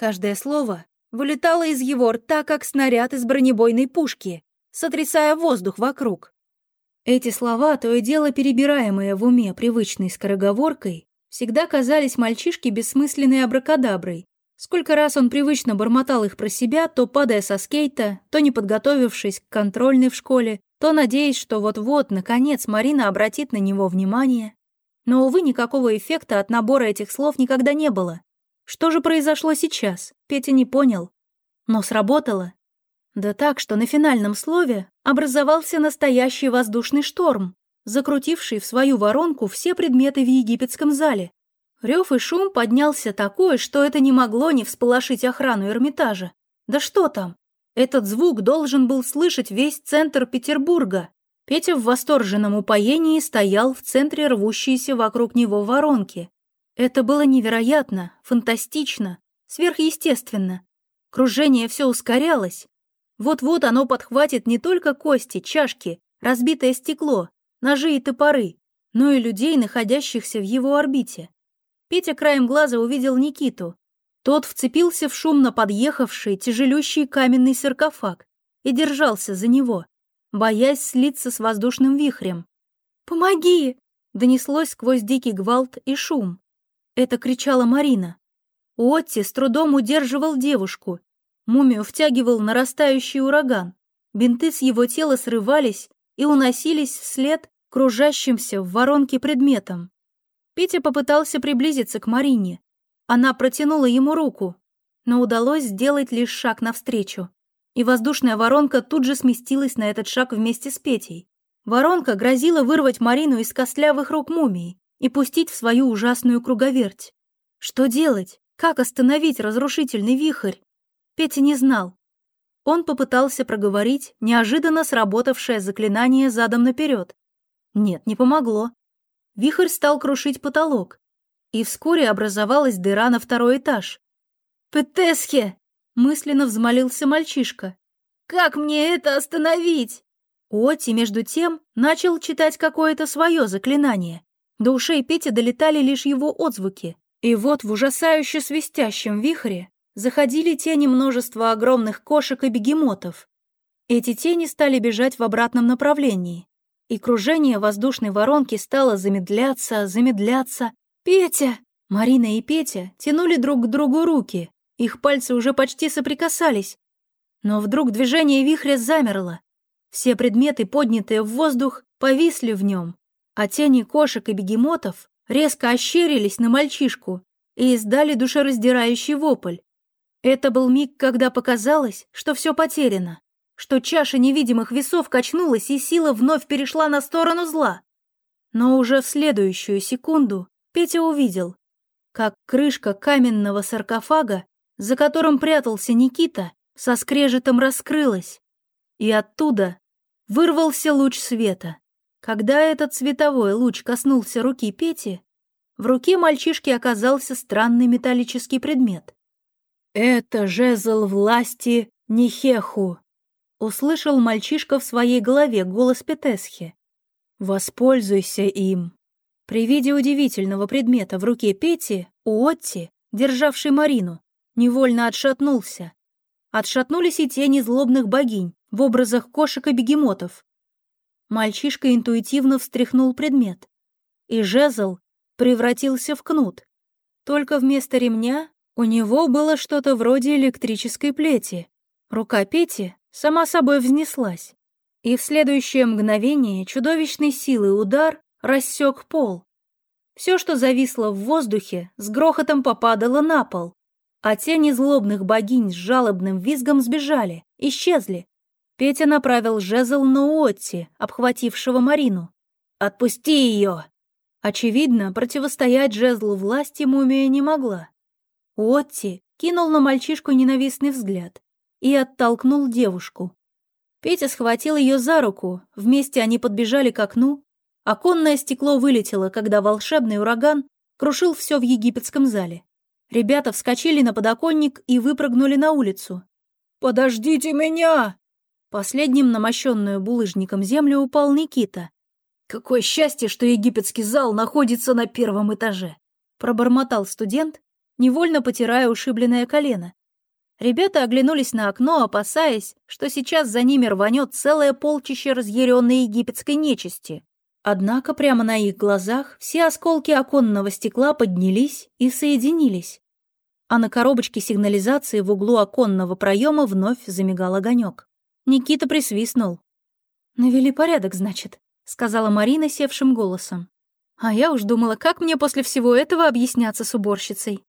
Каждое слово вылетало из его рта, как снаряд из бронебойной пушки, сотрясая воздух вокруг. Эти слова, то и дело перебираемые в уме привычной скороговоркой, всегда казались мальчишке бессмысленной абракадаброй. Сколько раз он привычно бормотал их про себя, то падая со скейта, то не подготовившись к контрольной в школе, то надеясь, что вот-вот, наконец, Марина обратит на него внимание. Но, увы, никакого эффекта от набора этих слов никогда не было. Что же произошло сейчас? Петя не понял. Но сработало. Да так, что на финальном слове образовался настоящий воздушный шторм, закрутивший в свою воронку все предметы в египетском зале. Рев и шум поднялся такой, что это не могло не всполошить охрану Эрмитажа. Да что там? Этот звук должен был слышать весь центр Петербурга. Петя в восторженном упоении стоял в центре рвущейся вокруг него воронки. Это было невероятно, фантастично, сверхъестественно. Кружение все ускорялось. Вот-вот оно подхватит не только кости, чашки, разбитое стекло, ножи и топоры, но и людей, находящихся в его орбите. Петя краем глаза увидел Никиту. Тот вцепился в шумно подъехавший, тяжелющий каменный саркофаг и держался за него боясь слиться с воздушным вихрем. «Помоги!» — донеслось сквозь дикий гвалт и шум. Это кричала Марина. Отти с трудом удерживал девушку. Мумию втягивал нарастающий ураган. Бинты с его тела срывались и уносились вслед кружащимся в воронке предметом. Петя попытался приблизиться к Марине. Она протянула ему руку, но удалось сделать лишь шаг навстречу и воздушная воронка тут же сместилась на этот шаг вместе с Петей. Воронка грозила вырвать Марину из костлявых рук мумии и пустить в свою ужасную круговерть. Что делать? Как остановить разрушительный вихрь? Петя не знал. Он попытался проговорить неожиданно сработавшее заклинание задом наперед. Нет, не помогло. Вихрь стал крушить потолок, и вскоре образовалась дыра на второй этаж. «Петесхе!» мысленно взмолился мальчишка. «Как мне это остановить?» Оти, между тем, начал читать какое-то свое заклинание. До ушей Пети долетали лишь его отзвуки. И вот в ужасающе свистящем вихре заходили тени множества огромных кошек и бегемотов. Эти тени стали бежать в обратном направлении. И кружение воздушной воронки стало замедляться, замедляться. «Петя!» Марина и Петя тянули друг к другу руки, их пальцы уже почти соприкасались. Но вдруг движение вихря замерло. Все предметы, поднятые в воздух, повисли в нем, а тени кошек и бегемотов резко ощерились на мальчишку и издали душераздирающий вопль. Это был миг, когда показалось, что все потеряно, что чаша невидимых весов качнулась и сила вновь перешла на сторону зла. Но уже в следующую секунду Петя увидел, как крышка каменного саркофага за которым прятался Никита, со скрежетом раскрылась, и оттуда вырвался луч света. Когда этот световой луч коснулся руки Пети, в руке мальчишки оказался странный металлический предмет. «Это жезл власти Нихеху», — услышал мальчишка в своей голове голос Петесхи. «Воспользуйся им». При виде удивительного предмета в руке Пети, Уотти, державшей Марину, невольно отшатнулся. Отшатнулись и тени злобных богинь в образах кошек и бегемотов. Мальчишка интуитивно встряхнул предмет, и жезл превратился в кнут. Только вместо ремня у него было что-то вроде электрической плети. Рука Пети сама собой взнеслась, и в следующее мгновение чудовищной силы удар рассек пол. Все, что зависло в воздухе, с грохотом попадало на пол а тени злобных богинь с жалобным визгом сбежали, исчезли. Петя направил жезл на Уотти, обхватившего Марину. «Отпусти ее!» Очевидно, противостоять жезлу власти мумия не могла. Уотти кинул на мальчишку ненавистный взгляд и оттолкнул девушку. Петя схватил ее за руку, вместе они подбежали к окну. Оконное стекло вылетело, когда волшебный ураган крушил все в египетском зале. Ребята вскочили на подоконник и выпрыгнули на улицу. «Подождите меня!» Последним на мощенную булыжником землю упал Никита. «Какое счастье, что египетский зал находится на первом этаже!» Пробормотал студент, невольно потирая ушибленное колено. Ребята оглянулись на окно, опасаясь, что сейчас за ними рванет целое полчище разъяренной египетской нечисти. Однако прямо на их глазах все осколки оконного стекла поднялись и соединились. А на коробочке сигнализации в углу оконного проема вновь замигал огонек. Никита присвистнул. «Навели порядок, значит», — сказала Марина севшим голосом. А я уж думала, как мне после всего этого объясняться с уборщицей.